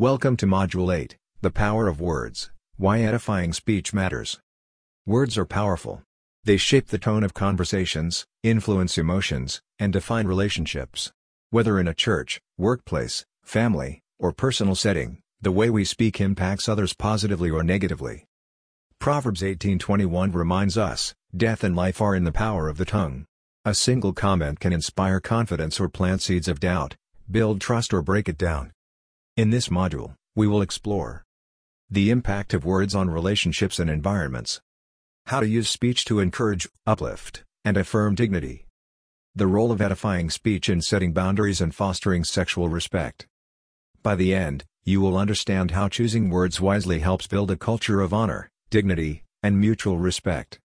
Welcome to Module 8, The Power of Words, Why Edifying Speech Matters. Words are powerful. They shape the tone of conversations, influence emotions, and define relationships. Whether in a church, workplace, family, or personal setting, the way we speak impacts others positively or negatively. Proverbs 18:21 reminds us, death and life are in the power of the tongue. A single comment can inspire confidence or plant seeds of doubt, build trust or break it down. In this module, we will explore the impact of words on relationships and environments, how to use speech to encourage, uplift, and affirm dignity, the role of edifying speech in setting boundaries and fostering sexual respect. By the end, you will understand how choosing words wisely helps build a culture of honor, dignity, and mutual respect.